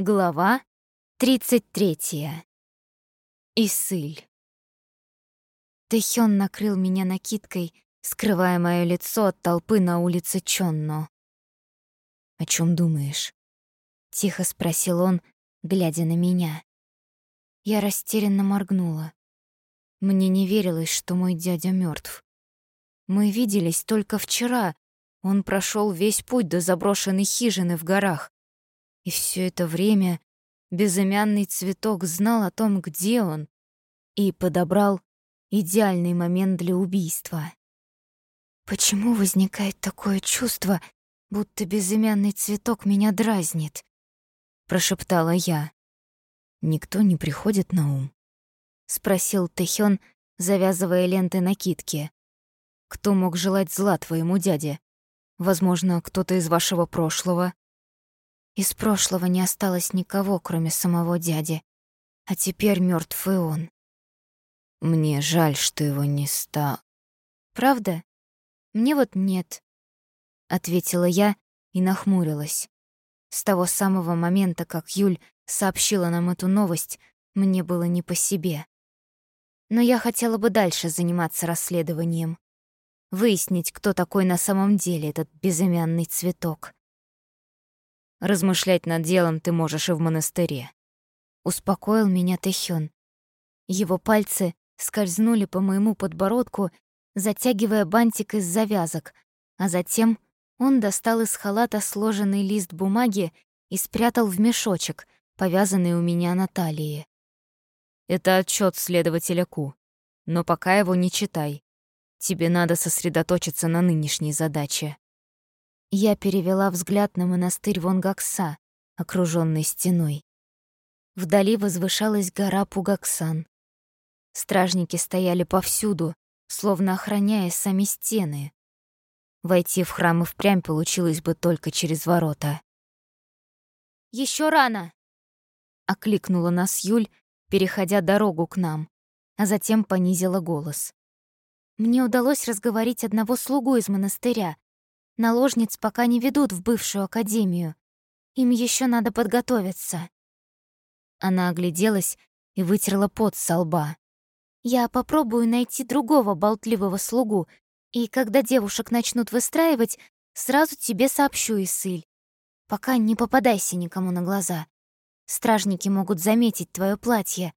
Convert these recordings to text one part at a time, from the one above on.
Глава 33. Исыль. Тэхён накрыл меня накидкой, скрывая моё лицо от толпы на улице Чонно. «О чём думаешь?» — тихо спросил он, глядя на меня. Я растерянно моргнула. Мне не верилось, что мой дядя мёртв. Мы виделись только вчера. Он прошёл весь путь до заброшенной хижины в горах. И все это время безымянный цветок знал о том, где он, и подобрал идеальный момент для убийства. Почему возникает такое чувство, будто безымянный цветок меня дразнит? прошептала я. Никто не приходит на ум, спросил Тэхён, завязывая ленты накидки. Кто мог желать зла твоему дяде? Возможно, кто-то из вашего прошлого из прошлого не осталось никого, кроме самого дяди. А теперь мертв и он. Мне жаль, что его не стал. Правда? Мне вот нет, ответила я и нахмурилась. С того самого момента, как Юль сообщила нам эту новость, мне было не по себе. Но я хотела бы дальше заниматься расследованием. Выяснить, кто такой на самом деле этот безымянный цветок. Размышлять над делом ты можешь и в монастыре. Успокоил меня Тэхён. Его пальцы скользнули по моему подбородку, затягивая бантик из завязок, а затем он достал из халата сложенный лист бумаги и спрятал в мешочек, повязанный у меня на талии. Это отчет следователя Ку, но пока его не читай. Тебе надо сосредоточиться на нынешней задаче. Я перевела взгляд на монастырь Вонгакса, окружённый стеной. Вдали возвышалась гора Пугаксан. Стражники стояли повсюду, словно охраняя сами стены. Войти в храм и впрямь получилось бы только через ворота. Еще рано!» — окликнула нас Юль, переходя дорогу к нам, а затем понизила голос. Мне удалось разговорить одного слугу из монастыря, Наложниц пока не ведут в бывшую академию. Им еще надо подготовиться. Она огляделась и вытерла пот со лба. Я попробую найти другого болтливого слугу, и когда девушек начнут выстраивать, сразу тебе сообщу, Исыль. Пока не попадайся никому на глаза. Стражники могут заметить твое платье.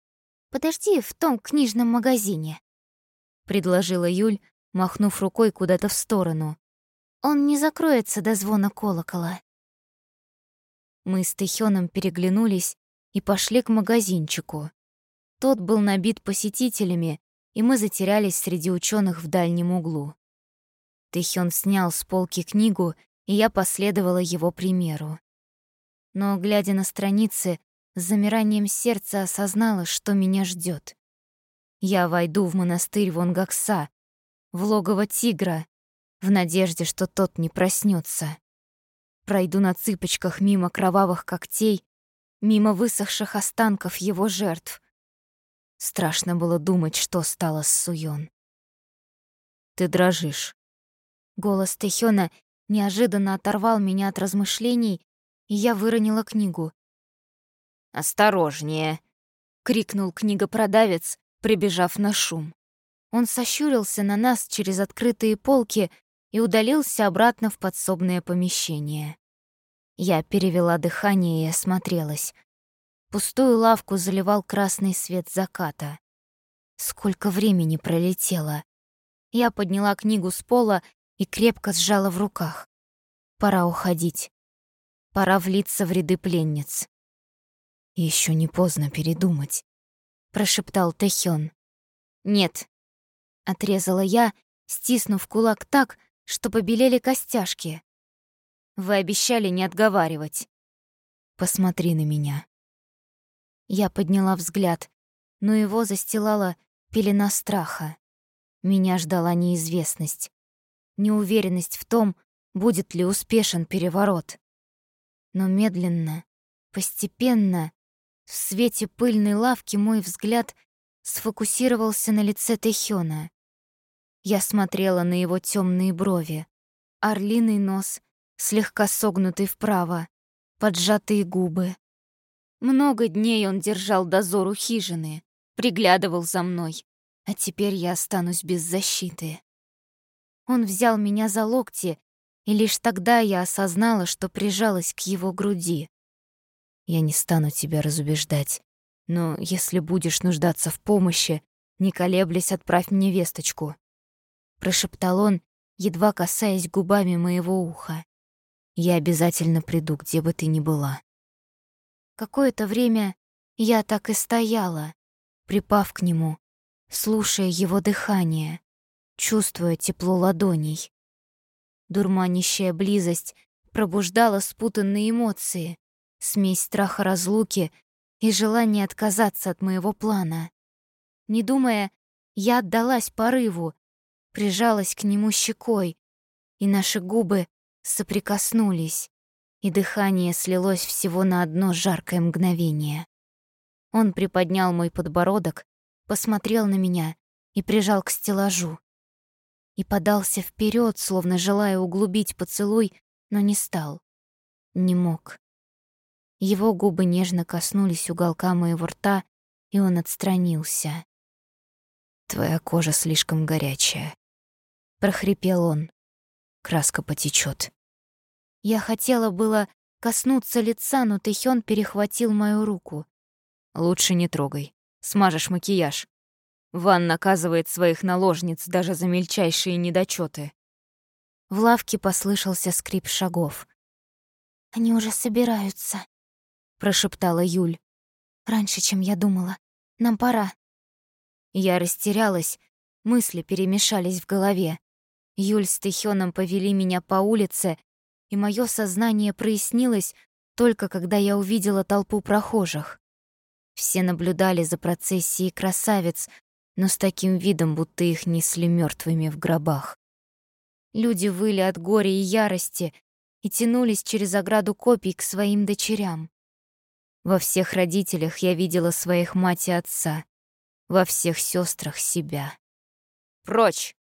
Подожди в том книжном магазине», — предложила Юль, махнув рукой куда-то в сторону. Он не закроется до звона колокола. Мы с Тэхёном переглянулись и пошли к магазинчику. Тот был набит посетителями, и мы затерялись среди ученых в дальнем углу. Тэхён снял с полки книгу, и я последовала его примеру. Но, глядя на страницы, с замиранием сердца осознала, что меня ждет. Я войду в монастырь Вонгакса, в логово тигра, в надежде, что тот не проснется. Пройду на цыпочках мимо кровавых когтей, мимо высохших останков его жертв. Страшно было думать, что стало с Суён. «Ты дрожишь». Голос Тэхёна неожиданно оторвал меня от размышлений, и я выронила книгу. «Осторожнее!» — крикнул книгопродавец, прибежав на шум. Он сощурился на нас через открытые полки, и удалился обратно в подсобное помещение. Я перевела дыхание и осмотрелась. Пустую лавку заливал красный свет заката. Сколько времени пролетело. Я подняла книгу с пола и крепко сжала в руках. Пора уходить. Пора влиться в ряды пленниц. Еще не поздно передумать, прошептал Тэхён. Нет, отрезала я, стиснув кулак так, что побелели костяшки. Вы обещали не отговаривать. Посмотри на меня. Я подняла взгляд, но его застилала пелена страха. Меня ждала неизвестность, неуверенность в том, будет ли успешен переворот. Но медленно, постепенно, в свете пыльной лавки мой взгляд сфокусировался на лице Тэхёна. Я смотрела на его темные брови, орлиный нос, слегка согнутый вправо, поджатые губы. Много дней он держал дозор у хижины, приглядывал за мной, а теперь я останусь без защиты. Он взял меня за локти, и лишь тогда я осознала, что прижалась к его груди. Я не стану тебя разубеждать, но если будешь нуждаться в помощи, не колеблясь, отправь мне весточку. Прошептал он, едва касаясь губами моего уха. Я обязательно приду, где бы ты ни была. Какое-то время я так и стояла, припав к нему, слушая его дыхание, чувствуя тепло ладоней. Дурманящая близость пробуждала спутанные эмоции, смесь страха разлуки и желание отказаться от моего плана. Не думая, я отдалась порыву, прижалась к нему щекой, и наши губы соприкоснулись и дыхание слилось всего на одно жаркое мгновение. Он приподнял мой подбородок, посмотрел на меня и прижал к стеллажу. И подался вперед, словно желая углубить поцелуй, но не стал. Не мог. Его губы нежно коснулись уголка моего рта, и он отстранился. «Твоя кожа слишком горячая», — прохрипел он. «Краска потечет. Я хотела было коснуться лица, но Тэхён перехватил мою руку. «Лучше не трогай. Смажешь макияж. Ван наказывает своих наложниц даже за мельчайшие недочеты. В лавке послышался скрип шагов. «Они уже собираются», — прошептала Юль. «Раньше, чем я думала. Нам пора». Я растерялась, мысли перемешались в голове. Юль с Тэхёном повели меня по улице, и мое сознание прояснилось только когда я увидела толпу прохожих. Все наблюдали за процессией красавиц, но с таким видом, будто их несли мертвыми в гробах. Люди выли от горя и ярости и тянулись через ограду копий к своим дочерям. Во всех родителях я видела своих мать и отца, во всех сестрах себя. «Прочь!» —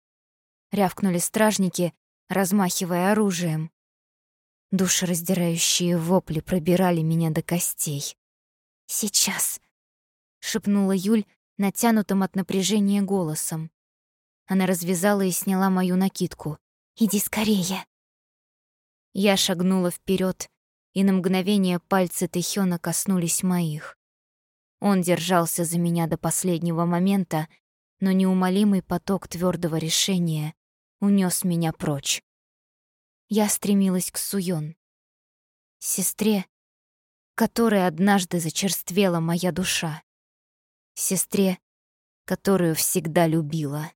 рявкнули стражники, размахивая оружием. Душераздирающие вопли пробирали меня до костей. «Сейчас», — шепнула Юль натянутым от напряжения голосом. Она развязала и сняла мою накидку. «Иди скорее». Я шагнула вперед, и на мгновение пальцы Тэхёна коснулись моих. Он держался за меня до последнего момента, но неумолимый поток твердого решения унес меня прочь. Я стремилась к Суён, сестре, которой однажды зачерствела моя душа, сестре, которую всегда любила.